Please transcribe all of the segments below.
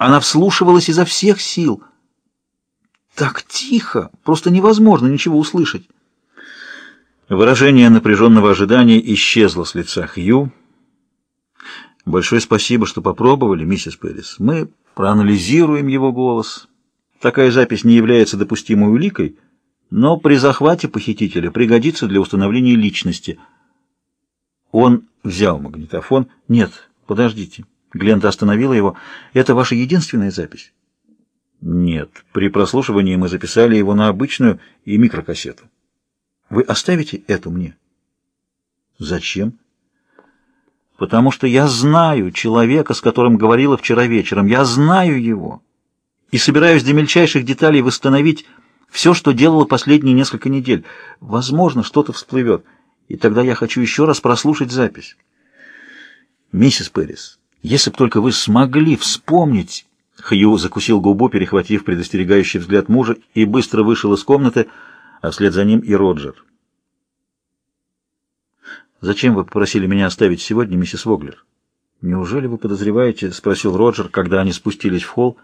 Она вслушивалась изо всех сил. Так тихо, просто невозможно ничего услышать. Выражение напряженного ожидания исчезло с лица Хью. «Большое спасибо, что попробовали, миссис Пэрис. Мы проанализируем его голос. Такая запись не является допустимой уликой, но при захвате похитителя пригодится для установления личности». Он взял магнитофон. «Нет, подождите». Глента остановила его. «Это ваша единственная запись?» «Нет. При прослушивании мы записали его на обычную и микрокассету». «Вы оставите эту мне?» «Зачем?» «Потому что я знаю человека, с которым говорила вчера вечером. Я знаю его. И собираюсь до мельчайших деталей восстановить все, что делала последние несколько недель. Возможно, что-то всплывет, и тогда я хочу еще раз прослушать запись». «Миссис Пэрис, если б только вы смогли вспомнить...» Хью закусил губу, перехватив предостерегающий взгляд мужа, и быстро вышел из комнаты, а вслед за ним и Роджер. «Зачем вы попросили меня оставить сегодня, миссис Воглер?» «Неужели вы подозреваете?» — спросил Роджер, когда они спустились в холл.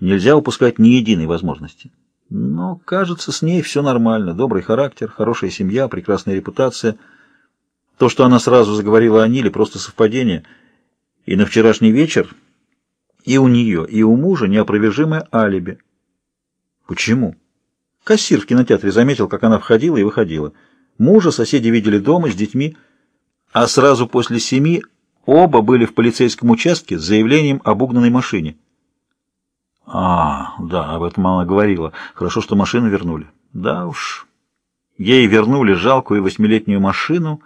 «Нельзя упускать ни единой возможности. Но, кажется, с ней все нормально. Добрый характер, хорошая семья, прекрасная репутация». То, что она сразу заговорила о Ниле, просто совпадение. И на вчерашний вечер и у нее, и у мужа неопровержимое алиби. Почему? Кассир в кинотеатре заметил, как она входила и выходила. Мужа соседи видели дома с детьми, а сразу после семи оба были в полицейском участке с заявлением об угнанной машине. А, да, об этом мама говорила. Хорошо, что машину вернули. Да уж. Ей вернули жалкую восьмилетнюю машину —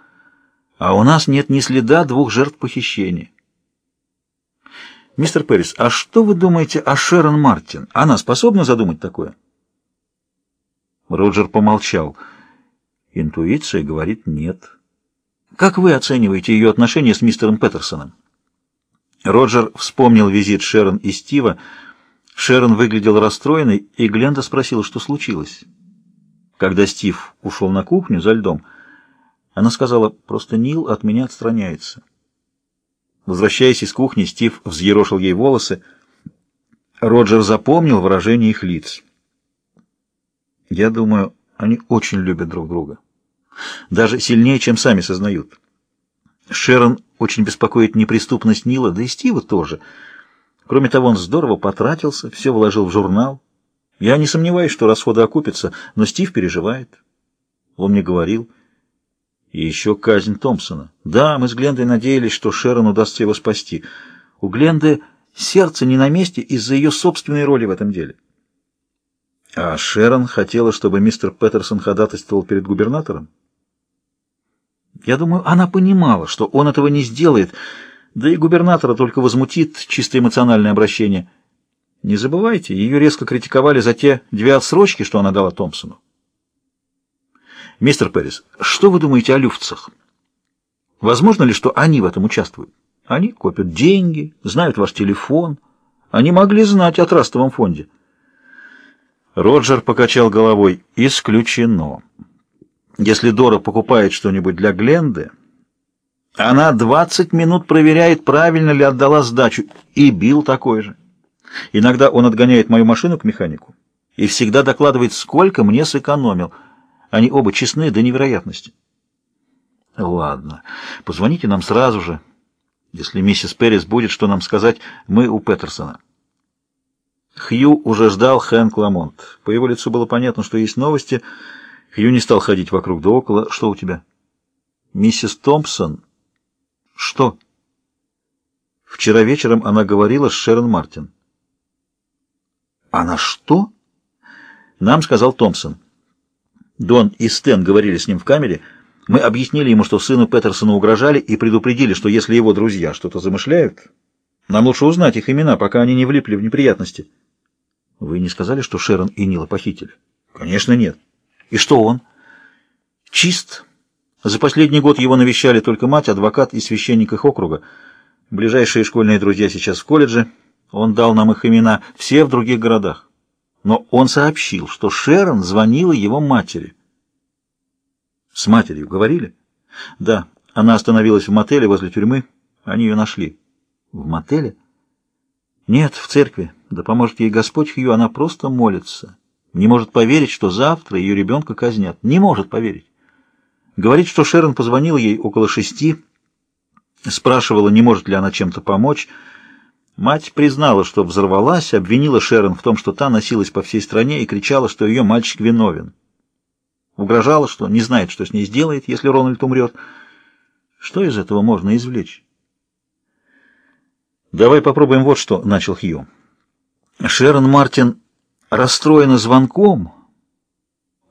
а у нас нет ни следа двух жертв похищения. Мистер Перрис, а что вы думаете о Шерон Мартин? Она способна задумать такое? Роджер помолчал. Интуиция говорит нет. Как вы оцениваете ее отношения с мистером Петерсоном? Роджер вспомнил визит Шерон и Стива. Шерон выглядел расстроенной, и Гленда спросила, что случилось. Когда Стив ушел на кухню за льдом, она сказала, просто Нил от меня отстраняется. Возвращаясь из кухни, Стив взъерошил ей волосы. Роджер запомнил выражение их лиц. Я думаю, они очень любят друг друга. Даже сильнее, чем сами сознают. Шерон очень беспокоит неприступность Нила, да и Стива тоже. Кроме того, он здорово потратился, все вложил в журнал. Я не сомневаюсь, что расходы окупятся, но Стив переживает. Он мне говорил... И еще казнь Томпсона. Да, мы с Глендой надеялись, что Шерон удастся его спасти. У Гленды сердце не на месте из-за ее собственной роли в этом деле. А Шерон хотела, чтобы мистер Петерсон ходатайствовал перед губернатором? Я думаю, она понимала, что он этого не сделает, да и губернатора только возмутит чисто эмоциональное обращение. Не забывайте, ее резко критиковали за те две отсрочки, что она дала Томпсону. Мистер Перрис, что вы думаете о люфтцах? Возможно ли, что они в этом участвуют? Они копят деньги, знают ваш телефон. Они могли знать о трастовом фонде. Роджер покачал головой. Исключено. Если Дора покупает что-нибудь для Гленды, она 20 минут проверяет, правильно ли отдала сдачу. И Билл такой же. Иногда он отгоняет мою машину к механику и всегда докладывает, сколько мне сэкономил – они оба честны до невероятности. Ладно, позвоните нам сразу же. Если миссис Перрис будет что нам сказать, мы у Петерсона. Хью уже ждал Хэнк Ламонт. По его лицу было понятно, что есть новости. Хью не стал ходить вокруг да около. Что у тебя? Миссис Томпсон? Что? Вчера вечером она говорила с Шерон Мартин. Она что? Нам сказал Томпсон. Дон и Стэн говорили с ним в камере. Мы объяснили ему, что сыну Петерсона угрожали, и предупредили, что если его друзья что-то замышляют, нам лучше узнать их имена, пока они не влипли в неприятности. Вы не сказали, что Шерон и Нила похитили? Конечно, нет. И что он? Чист. За последний год его навещали только мать, адвокат и священник их округа. Ближайшие школьные друзья сейчас в колледже. Он дал нам их имена, все в других городах но он сообщил, что Шерон звонила его матери. «С матерью говорили?» «Да, она остановилась в мотеле возле тюрьмы. Они ее нашли». «В мотеле?» Нет, в церкви. Да поможет ей Господь Хью, она просто молится. Не может поверить, что завтра ее ребенка казнят. Не может поверить. Говорит, что Шерон позвонила ей около шести, спрашивала, не может ли она чем-то помочь. Мать признала, что взорвалась, обвинила Шерон в том, что та носилась по всей стране и кричала, что ее мальчик виновен. Угрожала, что не знает, что с ней сделает, если Рональд умрет. Что из этого можно извлечь? «Давай попробуем вот что», — начал Хью. Шерон Мартин расстроена звонком.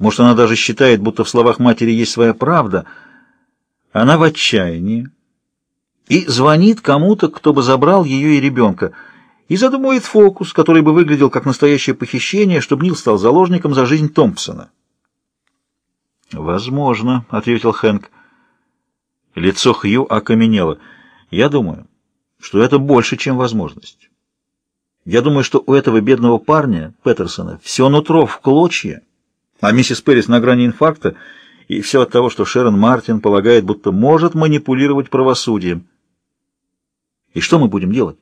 Может, она даже считает, будто в словах матери есть своя правда. Она в отчаянии и звонит кому-то, кто бы забрал ее и ребенка, и задумывает фокус, который бы выглядел как настоящее похищение, чтобы Нил стал заложником за жизнь Томпсона. «Возможно», — ответил Хэнк. Лицо Хью окаменело. «Я думаю, что это больше, чем возможность. Я думаю, что у этого бедного парня, Петерсона, все нутро в клочья, а миссис Перрис на грани инфаркта, и все от того, что Шерон Мартин полагает, будто может манипулировать правосудием. И что мы будем делать?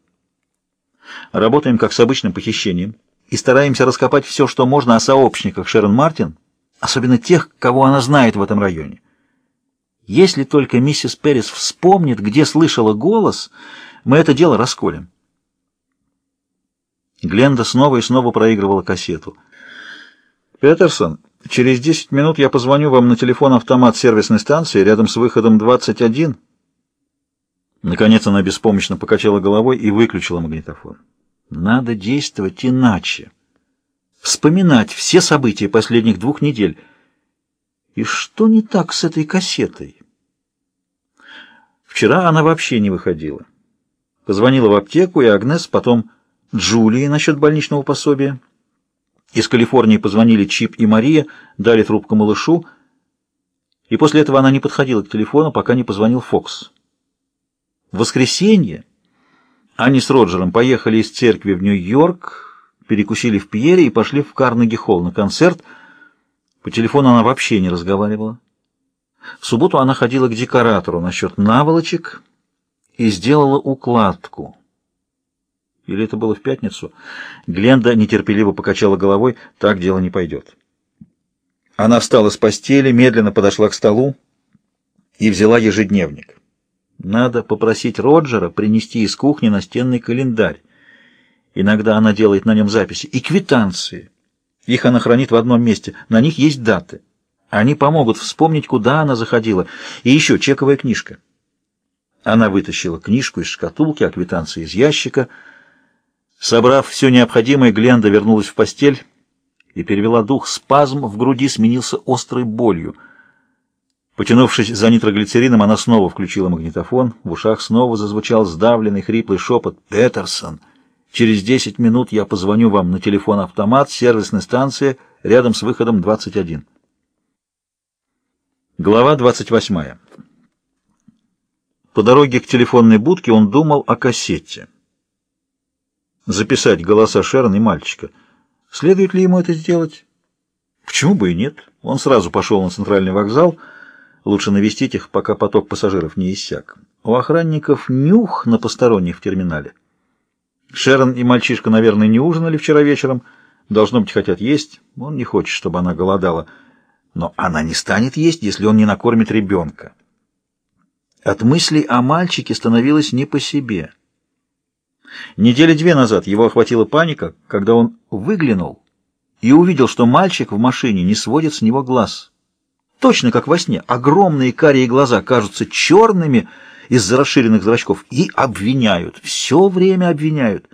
Работаем как с обычным похищением и стараемся раскопать все, что можно о сообщниках Шерон Мартин, особенно тех, кого она знает в этом районе. Если только миссис Перрис вспомнит, где слышала голос, мы это дело расколем. Гленда снова и снова проигрывала кассету. «Петерсон, через 10 минут я позвоню вам на телефон-автомат сервисной станции рядом с выходом 21». Наконец она беспомощно покачала головой и выключила магнитофон. «Надо действовать иначе. Вспоминать все события последних двух недель. И что не так с этой кассетой?» Вчера она вообще не выходила. Позвонила в аптеку, и Агнес потом Джулии насчет больничного пособия. Из Калифорнии позвонили Чип и Мария, дали трубку малышу, и после этого она не подходила к телефону, пока не позвонил Фокс. В воскресенье они с Роджером поехали из церкви в Нью-Йорк, перекусили в Пьере и пошли в Карнеги-холл на концерт. По телефону она вообще не разговаривала. В субботу она ходила к декоратору насчет наволочек и сделала укладку. Или это было в пятницу? Гленда нетерпеливо покачала головой. Так дело не пойдет. Она встала с постели, медленно подошла к столу и взяла ежедневник. Надо попросить Роджера принести из кухни настенный календарь. Иногда она делает на нем записи. И квитанции. Их она хранит в одном месте. На них есть даты. Они помогут вспомнить, куда она заходила. И еще чековая книжка. Она вытащила книжку из шкатулки, а квитанции из ящика — Собрав все необходимое, Гленда вернулась в постель и перевела дух. Спазм в груди сменился острой болью. Потянувшись за нитроглицерином, она снова включила магнитофон. В ушах снова зазвучал сдавленный хриплый шепот «Петерсон! Через десять минут я позвоню вам на телефон-автомат сервисной станции рядом с выходом 21». Глава 28. По дороге к телефонной будке он думал о кассете записать голоса Шерон и мальчика. Следует ли ему это сделать? Почему бы и нет? Он сразу пошел на центральный вокзал. Лучше навестить их, пока поток пассажиров не иссяк. У охранников нюх на посторонних в терминале. Шерон и мальчишка, наверное, не ужинали вчера вечером. Должно быть, хотят есть. Он не хочет, чтобы она голодала. Но она не станет есть, если он не накормит ребенка. От мыслей о мальчике становилось не по себе. Недели две назад его охватила паника, когда он выглянул и увидел, что мальчик в машине не сводит с него глаз. Точно как во сне, огромные карие глаза кажутся черными из-за расширенных зрачков и обвиняют, все время обвиняют.